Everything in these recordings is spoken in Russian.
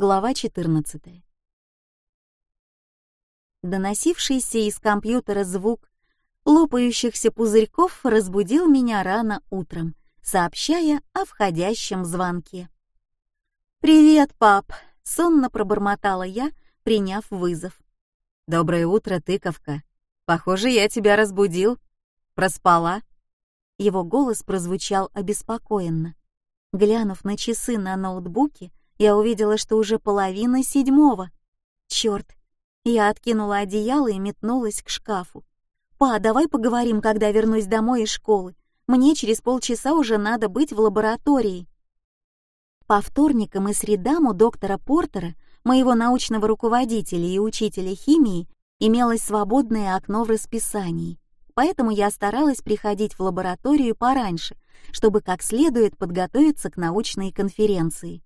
Глава 14. Доносившийся из компьютера звук лопающихся пузырьков разбудил меня рано утром, сообщая о входящем звонке. «Привет, пап!» — сонно пробормотала я, приняв вызов. «Доброе утро, тыковка. Похоже, я тебя разбудил. Проспала?» Его голос прозвучал обеспокоенно. Глянув на часы на ноутбуке, я увидела, что уже половина седьмого. Черт! Я откинула одеяло и метнулась к шкафу. «Па, давай поговорим, когда вернусь домой из школы. Мне через полчаса уже надо быть в лаборатории». По вторникам и средам у доктора Портера моего научного руководителя и учителя химии имелось свободное окно в расписании, поэтому я старалась приходить в лабораторию пораньше, чтобы как следует подготовиться к научной конференции.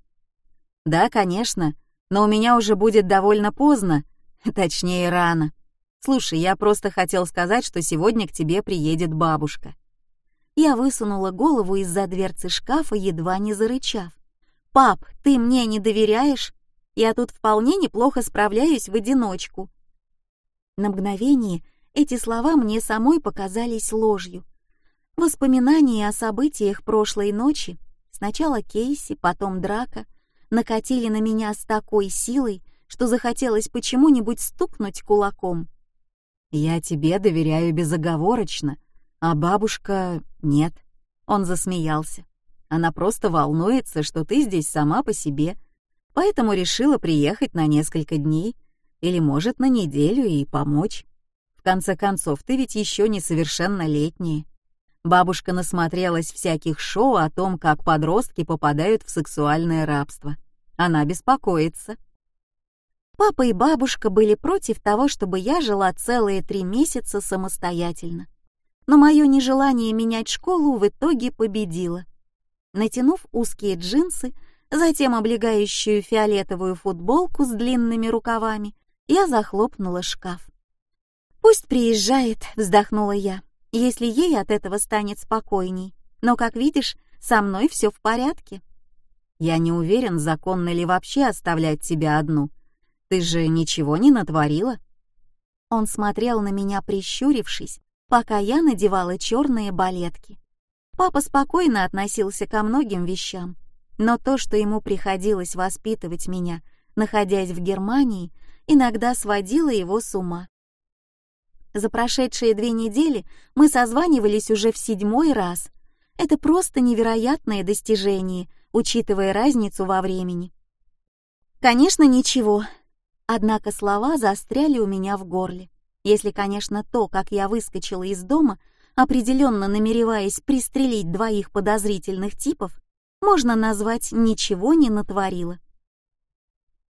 «Да, конечно, но у меня уже будет довольно поздно, точнее рано. Слушай, я просто хотел сказать, что сегодня к тебе приедет бабушка». Я высунула голову из-за дверцы шкафа, едва не зарычав. «Пап, ты мне не доверяешь? Я тут вполне неплохо справляюсь в одиночку». На мгновение эти слова мне самой показались ложью. Воспоминания о событиях прошлой ночи, сначала Кейси, потом драка, накатили на меня с такой силой, что захотелось почему-нибудь стукнуть кулаком. «Я тебе доверяю безоговорочно, а бабушка нет». Он засмеялся. Она просто волнуется, что ты здесь сама по себе, поэтому решила приехать на несколько дней или, может, на неделю и помочь. В конце концов, ты ведь еще несовершеннолетняя. Бабушка насмотрелась всяких шоу о том, как подростки попадают в сексуальное рабство. Она беспокоится. Папа и бабушка были против того, чтобы я жила целые три месяца самостоятельно. Но мое нежелание менять школу в итоге победило. Натянув узкие джинсы, затем облегающую фиолетовую футболку с длинными рукавами, я захлопнула шкаф. «Пусть приезжает», — вздохнула я, «если ей от этого станет спокойней. Но, как видишь, со мной все в порядке». «Я не уверен, законно ли вообще оставлять тебя одну. Ты же ничего не натворила?» Он смотрел на меня, прищурившись, пока я надевала черные балетки. Папа спокойно относился ко многим вещам, но то, что ему приходилось воспитывать меня, находясь в Германии, иногда сводило его с ума. За прошедшие две недели мы созванивались уже в седьмой раз. Это просто невероятное достижение, учитывая разницу во времени. Конечно, ничего. Однако слова застряли у меня в горле. Если, конечно, то, как я выскочила из дома, определенно намереваясь пристрелить двоих подозрительных типов, можно назвать «ничего не натворила».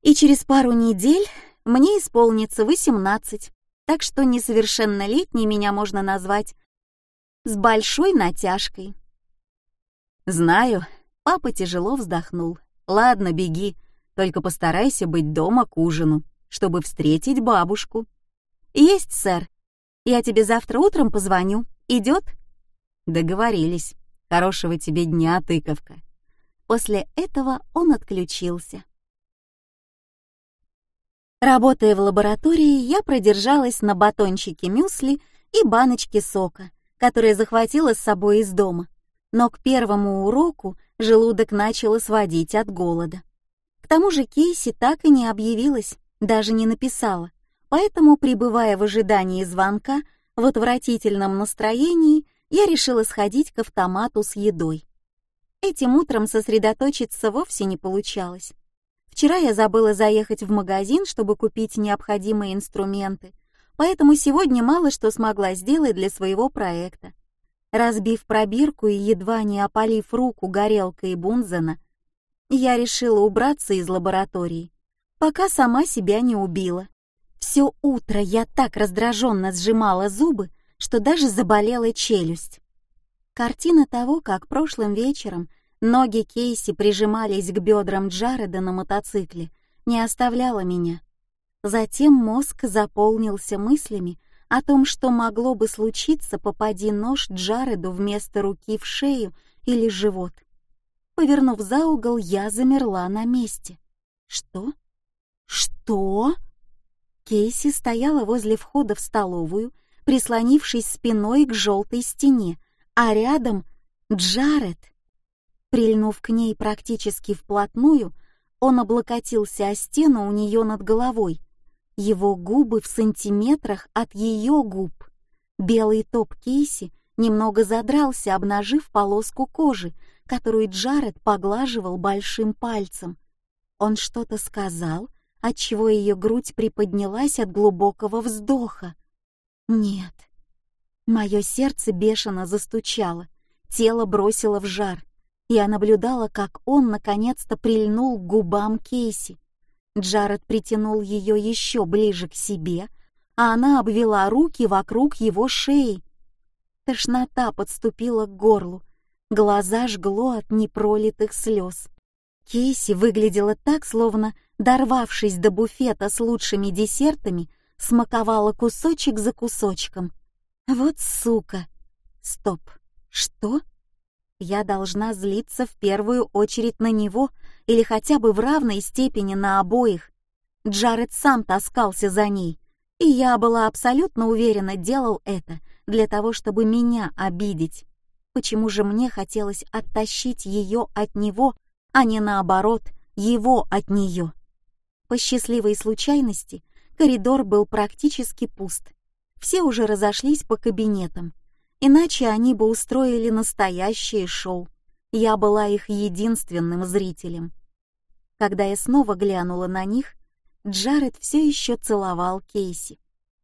И через пару недель мне исполнится восемнадцать так что несовершеннолетней меня можно назвать с большой натяжкой. Знаю, папа тяжело вздохнул. Ладно, беги, только постарайся быть дома к ужину, чтобы встретить бабушку. Есть, сэр. Я тебе завтра утром позвоню. Идет? Договорились. Хорошего тебе дня, тыковка. После этого он отключился. Работая в лаборатории, я продержалась на батончике мюсли и баночке сока, которые захватила с собой из дома. Но к первому уроку желудок начало сводить от голода. К тому же Кейси так и не объявилась, даже не написала. Поэтому, пребывая в ожидании звонка, в отвратительном настроении, я решила сходить к автомату с едой. Этим утром сосредоточиться вовсе не получалось. Вчера я забыла заехать в магазин, чтобы купить необходимые инструменты, поэтому сегодня мало что смогла сделать для своего проекта. Разбив пробирку и едва не опалив руку горелкой Бунзена, я решила убраться из лаборатории, пока сама себя не убила. Все утро я так раздраженно сжимала зубы, что даже заболела челюсть. Картина того, как прошлым вечером Ноги Кейси прижимались к бедрам Джареда на мотоцикле, не оставляла меня. Затем мозг заполнился мыслями о том, что могло бы случиться, попади нож Джареду вместо руки в шею или живот. Повернув за угол, я замерла на месте. Что? Что? Кейси стояла возле входа в столовую, прислонившись спиной к желтой стене, а рядом Джаред. Прильнув к ней практически вплотную, он облокотился о стену у нее над головой. Его губы в сантиметрах от ее губ. Белый топ Кейси немного задрался, обнажив полоску кожи, которую Джаред поглаживал большим пальцем. Он что-то сказал, отчего ее грудь приподнялась от глубокого вздоха. Нет. Мое сердце бешено застучало, тело бросило в жар. Я наблюдала, как он наконец-то прильнул к губам Кейси. Джаред притянул ее еще ближе к себе, а она обвела руки вокруг его шеи. Тошнота подступила к горлу, глаза жгло от непролитых слез. Кейси выглядела так, словно, дорвавшись до буфета с лучшими десертами, смаковала кусочек за кусочком. Вот сука! Стоп! Что? Я должна злиться в первую очередь на него или хотя бы в равной степени на обоих. Джаред сам таскался за ней, и я была абсолютно уверена, делал это для того, чтобы меня обидеть. Почему же мне хотелось оттащить ее от него, а не наоборот, его от нее? По счастливой случайности коридор был практически пуст. Все уже разошлись по кабинетам. Иначе они бы устроили настоящее шоу. Я была их единственным зрителем. Когда я снова глянула на них, Джаред все еще целовал Кейси.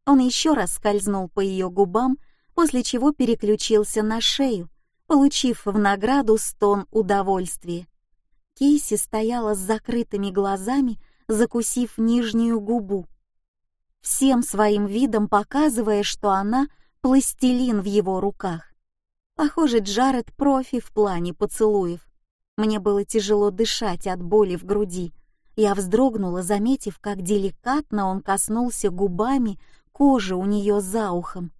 Он еще раз скользнул по ее губам, после чего переключился на шею, получив в награду стон удовольствия. Кейси стояла с закрытыми глазами, закусив нижнюю губу, всем своим видом показывая, что она пластилин в его руках. Похоже, Джаред профи в плане поцелуев. Мне было тяжело дышать от боли в груди. Я вздрогнула, заметив, как деликатно он коснулся губами кожи у нее за ухом.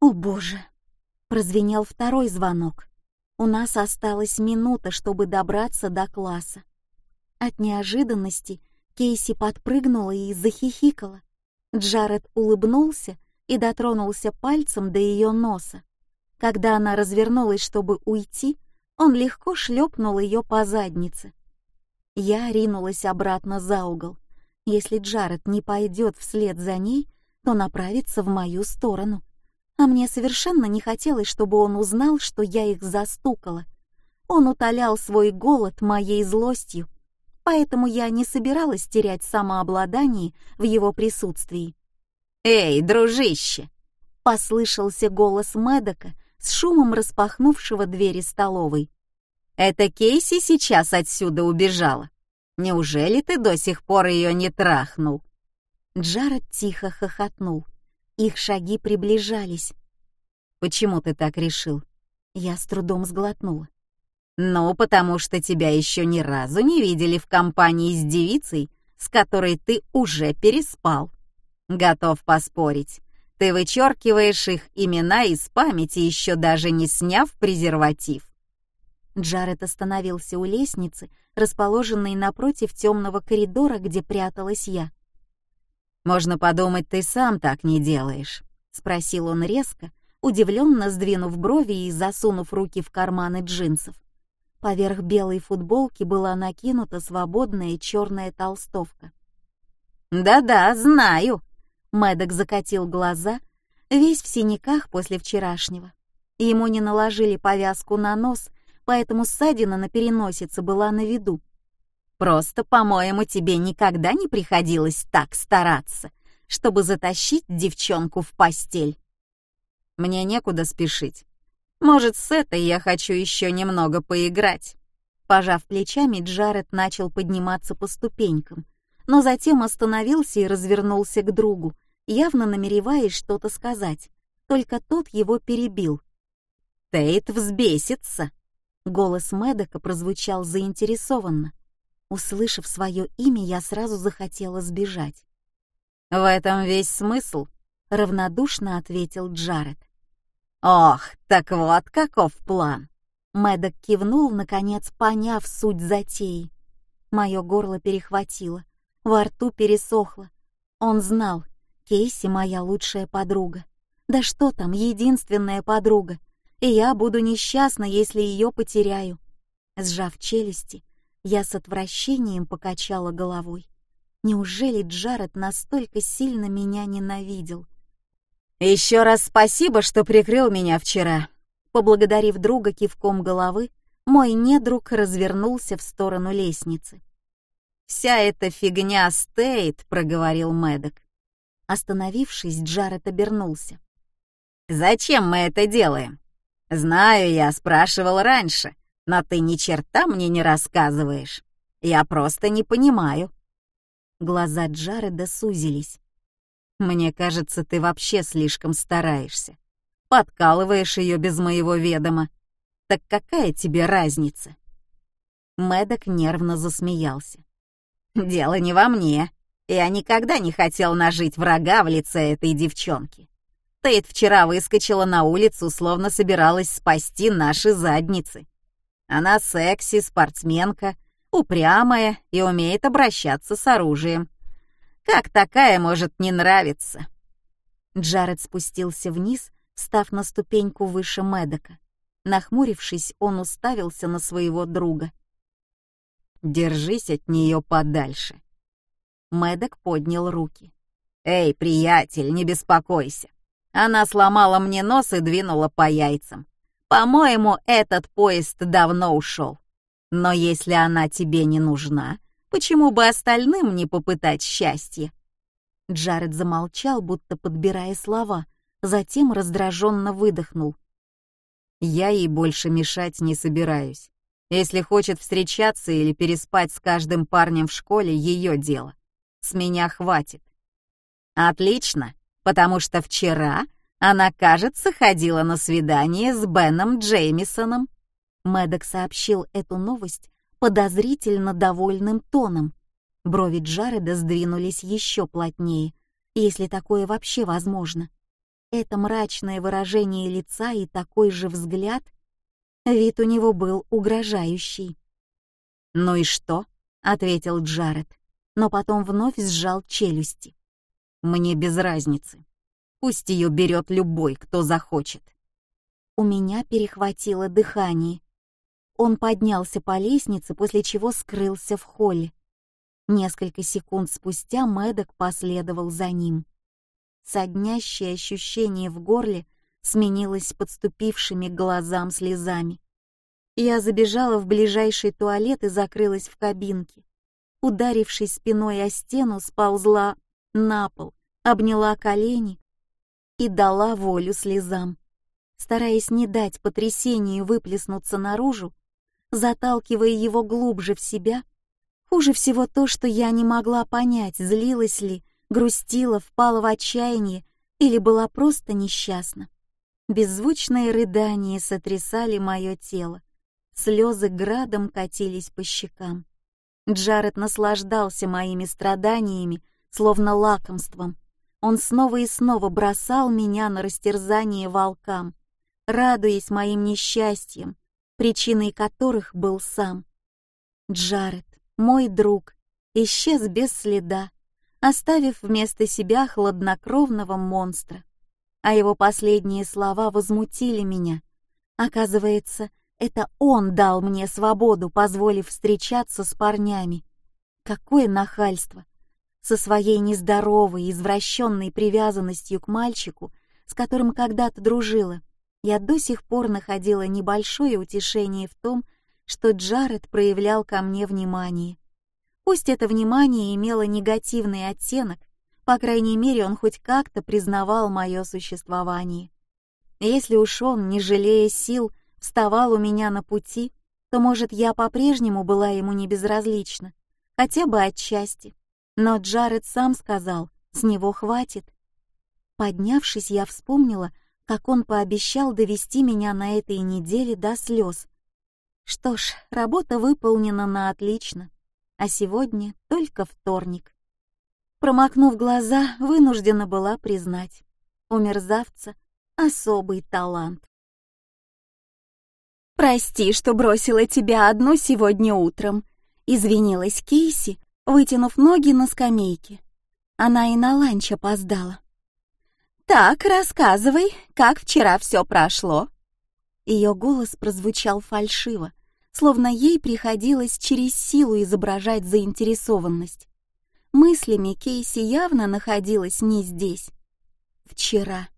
О боже! Прозвенел второй звонок. У нас осталась минута, чтобы добраться до класса. От неожиданности Кейси подпрыгнула и захихикала. Джаред улыбнулся и дотронулся пальцем до ее носа. Когда она развернулась, чтобы уйти, он легко шлепнул ее по заднице. Я ринулась обратно за угол. Если Джаред не пойдет вслед за ней, то направится в мою сторону. А мне совершенно не хотелось, чтобы он узнал, что я их застукала. Он утолял свой голод моей злостью, поэтому я не собиралась терять самообладание в его присутствии. «Эй, дружище!» — послышался голос Мэдока с шумом распахнувшего двери столовой. «Это Кейси сейчас отсюда убежала? Неужели ты до сих пор ее не трахнул?» Джаред тихо хохотнул. Их шаги приближались. «Почему ты так решил?» Я с трудом сглотнула. «Ну, потому что тебя еще ни разу не видели в компании с девицей, с которой ты уже переспал. Готов поспорить. Ты вычеркиваешь их имена из памяти, еще даже не сняв презерватив. Джаред остановился у лестницы, расположенной напротив темного коридора, где пряталась я. «Можно подумать, ты сам так не делаешь», — спросил он резко, удивленно сдвинув брови и засунув руки в карманы джинсов. Поверх белой футболки была накинута свободная черная толстовка. «Да-да, знаю», Мэддок закатил глаза, весь в синяках после вчерашнего. Ему не наложили повязку на нос, поэтому ссадина на переносице была на виду. Просто, по-моему, тебе никогда не приходилось так стараться, чтобы затащить девчонку в постель. Мне некуда спешить. Может, с этой я хочу еще немного поиграть. Пожав плечами, Джаред начал подниматься по ступенькам — но затем остановился и развернулся к другу, явно намереваясь что-то сказать. Только тот его перебил. «Тейт взбесится!» Голос Мэддока прозвучал заинтересованно. Услышав свое имя, я сразу захотела сбежать. «В этом весь смысл», — равнодушно ответил Джаред. «Ох, так вот каков план!» Мэддок кивнул, наконец поняв суть затеи. Мое горло перехватило, во рту пересохло. Он знал, Кейси моя лучшая подруга. Да что там, единственная подруга. И я буду несчастна, если ее потеряю. Сжав челюсти, я с отвращением покачала головой. Неужели Джаред настолько сильно меня ненавидел? Еще раз спасибо, что прикрыл меня вчера. Поблагодарив друга кивком головы, мой недруг развернулся в сторону лестницы. «Вся эта фигня стоит», — проговорил Мэддок. Остановившись, Джаред обернулся. «Зачем мы это делаем? Знаю, я спрашивал раньше, но ты ни черта мне не рассказываешь. Я просто не понимаю». Глаза Джареда сузились. «Мне кажется, ты вообще слишком стараешься. Подкалываешь ее без моего ведома. Так какая тебе разница?» Мэддок нервно засмеялся. «Дело не во мне. Я никогда не хотел нажить врага в лице этой девчонки. Тейт вчера выскочила на улицу, словно собиралась спасти наши задницы. Она секси, спортсменка, упрямая и умеет обращаться с оружием. Как такая может не нравиться?» Джаред спустился вниз, став на ступеньку выше Медока. Нахмурившись, он уставился на своего друга. «Держись от нее подальше». Медок поднял руки. «Эй, приятель, не беспокойся. Она сломала мне нос и двинула по яйцам. По-моему, этот поезд давно ушел. Но если она тебе не нужна, почему бы остальным не попытать счастье?» Джаред замолчал, будто подбирая слова, затем раздраженно выдохнул. Я ей больше мешать не собираюсь. Если хочет встречаться или переспать с каждым парнем в школе, ее дело. С меня хватит. Отлично, потому что вчера она, кажется, ходила на свидание с Беном Джеймисоном. Мэддок сообщил эту новость подозрительно довольным тоном. Брови Джареда сдвинулись еще плотнее, если такое вообще возможно. Это мрачное выражение лица и такой же взгляд, вид у него был угрожающий. «Ну и что?» — ответил Джаред, но потом вновь сжал челюсти. «Мне без разницы. Пусть ее берет любой, кто захочет». У меня перехватило дыхание. Он поднялся по лестнице, после чего скрылся в холле. Несколько секунд спустя Мэддок последовал за ним соднящее ощущение в горле сменилось подступившими к глазам слезами. Я забежала в ближайший туалет и закрылась в кабинке. Ударившись спиной о стену, сползла на пол, обняла колени и дала волю слезам. Стараясь не дать потрясению выплеснуться наружу, заталкивая его глубже в себя, хуже всего то, что я не могла понять, злилась ли грустила, впала в отчаяние или была просто несчастна. Беззвучные рыдания сотрясали мое тело, слезы градом катились по щекам. Джаред наслаждался моими страданиями, словно лакомством. Он снова и снова бросал меня на растерзание волкам, радуясь моим несчастьям, причиной которых был сам. Джаред, мой друг, исчез без следа, оставив вместо себя хладнокровного монстра. А его последние слова возмутили меня. Оказывается, это он дал мне свободу, позволив встречаться с парнями. Какое нахальство! Со своей нездоровой, извращенной привязанностью к мальчику, с которым когда-то дружила, я до сих пор находила небольшое утешение в том, что Джаред проявлял ко мне внимание. Пусть это внимание имело негативный оттенок, по крайней мере, он хоть как-то признавал мое существование. Если уж он, не жалея сил, вставал у меня на пути, то, может, я по-прежнему была ему не безразлична, хотя бы отчасти. Но Джаред сам сказал, с него хватит. Поднявшись, я вспомнила, как он пообещал довести меня на этой неделе до слез. Что ж, работа выполнена на отлично а сегодня только вторник. Промокнув глаза, вынуждена была признать, у мерзавца особый талант. «Прости, что бросила тебя одну сегодня утром. Извинилась Кейси, вытянув ноги на скамейке. Она и на ланч опоздала. «Так, рассказывай, как вчера все прошло?» Ее голос прозвучал фальшиво, словно ей приходилось через силу изображать заинтересованность. Мыслями Кейси явно находилась не здесь. Вчера.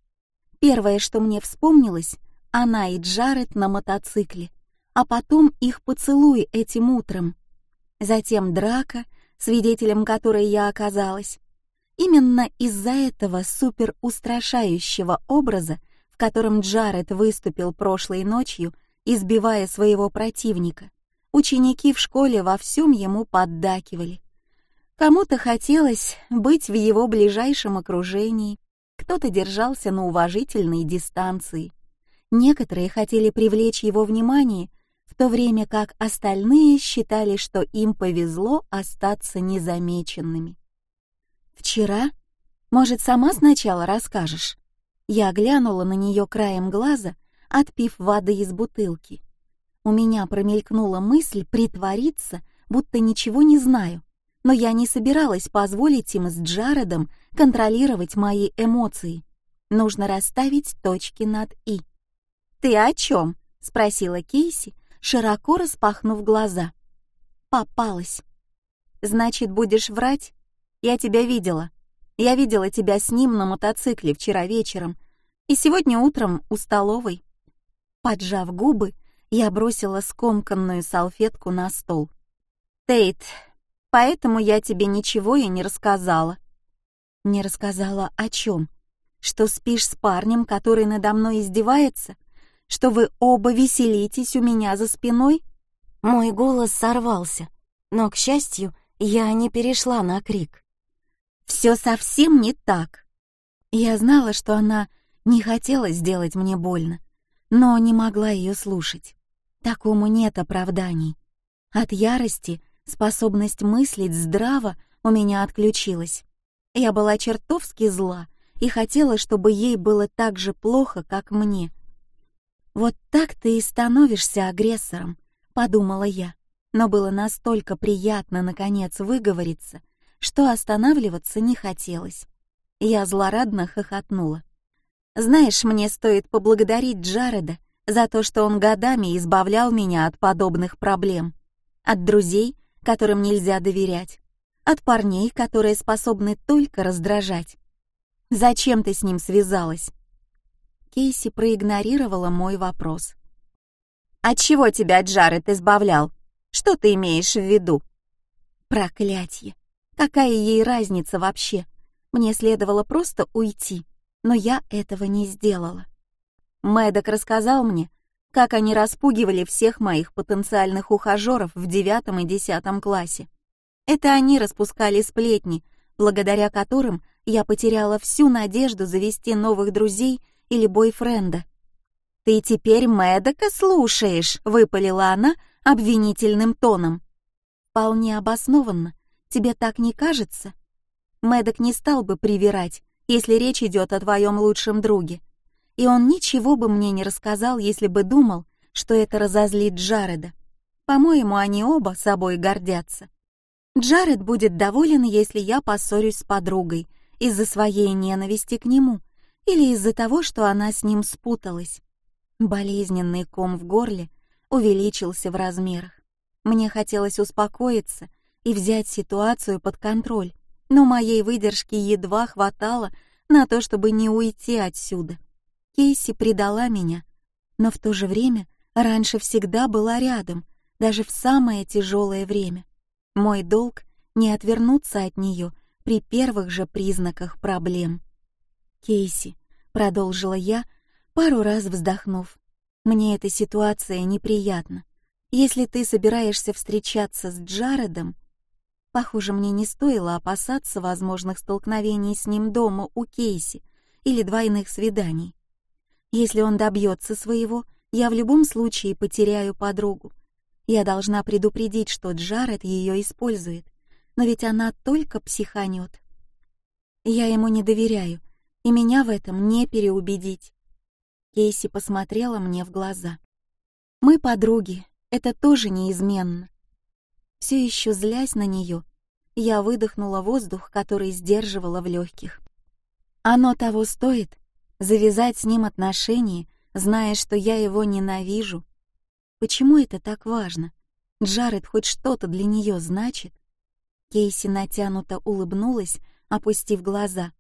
Первое, что мне вспомнилось, она и Джаред на мотоцикле, а потом их поцелуй этим утром. Затем драка, свидетелем которой я оказалась. Именно из-за этого суперустрашающего образа котором Джаред выступил прошлой ночью, избивая своего противника, ученики в школе во всем ему поддакивали. Кому-то хотелось быть в его ближайшем окружении, кто-то держался на уважительной дистанции. Некоторые хотели привлечь его внимание, в то время как остальные считали, что им повезло остаться незамеченными. «Вчера? Может, сама сначала расскажешь?» Я глянула на нее краем глаза, отпив воды из бутылки. У меня промелькнула мысль притвориться, будто ничего не знаю, но я не собиралась позволить им с Джаредом контролировать мои эмоции. Нужно расставить точки над «и». «Ты о чем?» — спросила Кейси, широко распахнув глаза. «Попалась». «Значит, будешь врать? Я тебя видела. Я видела тебя с ним на мотоцикле вчера вечером и сегодня утром у столовой. Поджав губы, я бросила скомканную салфетку на стол. «Тейт, поэтому я тебе ничего и не рассказала». «Не рассказала о чем? Что спишь с парнем, который надо мной издевается? Что вы оба веселитесь у меня за спиной?» Мой голос сорвался, но, к счастью, я не перешла на крик. Все совсем не так. Я знала, что она не хотела сделать мне больно, но не могла ее слушать. Такому нет оправданий. От ярости способность мыслить здраво у меня отключилась. Я была чертовски зла и хотела, чтобы ей было так же плохо, как мне. «Вот так ты и становишься агрессором», — подумала я, но было настолько приятно, наконец, выговориться, что останавливаться не хотелось. Я злорадно хохотнула. «Знаешь, мне стоит поблагодарить Джареда за то, что он годами избавлял меня от подобных проблем. От друзей, которым нельзя доверять. От парней, которые способны только раздражать. Зачем ты с ним связалась?» Кейси проигнорировала мой вопрос. «От чего тебя Джаред избавлял? Что ты имеешь в виду?» «Проклятье! Какая ей разница вообще? Мне следовало просто уйти, но я этого не сделала. Мэддок рассказал мне, как они распугивали всех моих потенциальных ухажеров в девятом и десятом классе. Это они распускали сплетни, благодаря которым я потеряла всю надежду завести новых друзей или бойфренда. «Ты теперь Мэддока слушаешь», — выпалила она обвинительным тоном. «Вполне обоснованно. Тебе так не кажется? Мэддок не стал бы привирать, если речь идет о твоем лучшем друге. И он ничего бы мне не рассказал, если бы думал, что это разозлит Джареда. По-моему, они оба собой гордятся. Джаред будет доволен, если я поссорюсь с подругой из-за своей ненависти к нему или из-за того, что она с ним спуталась. Болезненный ком в горле увеличился в размерах. Мне хотелось успокоиться и взять ситуацию под контроль, но моей выдержки едва хватало на то, чтобы не уйти отсюда. Кейси предала меня, но в то же время раньше всегда была рядом, даже в самое тяжелое время. Мой долг — не отвернуться от нее при первых же признаках проблем. «Кейси», — продолжила я, пару раз вздохнув, — «мне эта ситуация неприятна. Если ты собираешься встречаться с Джаредом, похоже, мне не стоило опасаться возможных столкновений с ним дома у Кейси или двойных свиданий. Если он добьется своего, я в любом случае потеряю подругу. Я должна предупредить, что Джаред ее использует, но ведь она только психанет. Я ему не доверяю, и меня в этом не переубедить. Кейси посмотрела мне в глаза. Мы подруги, это тоже неизменно. Все еще злясь на нее, я выдохнула воздух, который сдерживала в легких. Оно того стоит, завязать с ним отношения, зная, что я его ненавижу. Почему это так важно? Джаред хоть что-то для нее значит? Кейси натянуто улыбнулась, опустив глаза.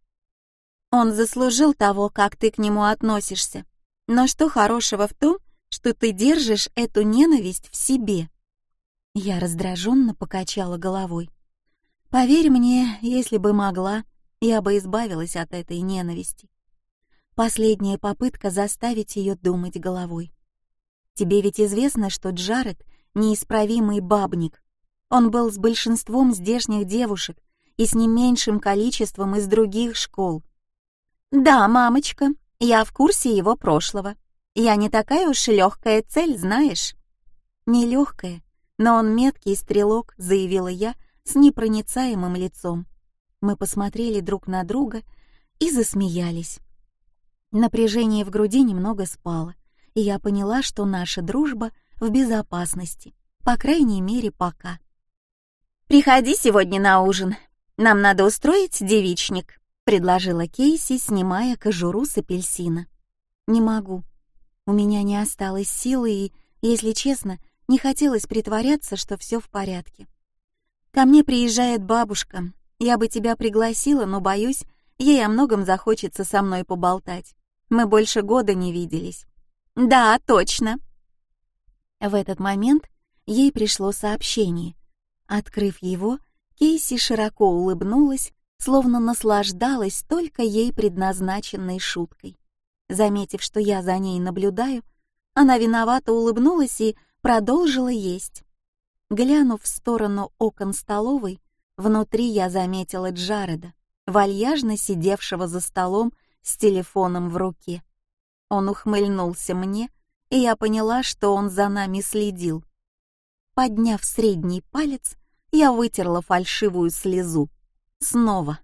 Он заслужил того, как ты к нему относишься. Но что хорошего в том, что ты держишь эту ненависть в себе? Я раздраженно покачала головой. Поверь мне, если бы могла, я бы избавилась от этой ненависти. Последняя попытка заставить ее думать головой. Тебе ведь известно, что Джаред — неисправимый бабник. Он был с большинством здешних девушек и с не меньшим количеством из других школ. Да, мамочка, я в курсе его прошлого. Я не такая уж и легкая цель, знаешь. Не легкая, но он меткий стрелок, заявила я с непроницаемым лицом. Мы посмотрели друг на друга и засмеялись. Напряжение в груди немного спало, и я поняла, что наша дружба в безопасности, по крайней мере, пока. «Приходи сегодня на ужин. Нам надо устроить девичник», предложила Кейси, снимая кожуру с апельсина. Не могу. У меня не осталось силы и, если честно, не хотелось притворяться, что все в порядке. Ко мне приезжает бабушка. Я бы тебя пригласила, но боюсь, ей о многом захочется со мной поболтать. Мы больше года не виделись. Да, точно. В этот момент ей пришло сообщение. Открыв его, Кейси широко улыбнулась словно наслаждалась только ей предназначенной шуткой. Заметив, что я за ней наблюдаю, она виновато улыбнулась и продолжила есть. Глянув в сторону окон столовой, внутри я заметила Джареда, вальяжно сидевшего за столом с телефоном в руке. Он ухмыльнулся мне, и я поняла, что он за нами следил. Подняв средний палец, я вытерла фальшивую слезу. Снова.